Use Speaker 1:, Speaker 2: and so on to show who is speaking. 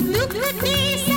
Speaker 1: Look, look, look,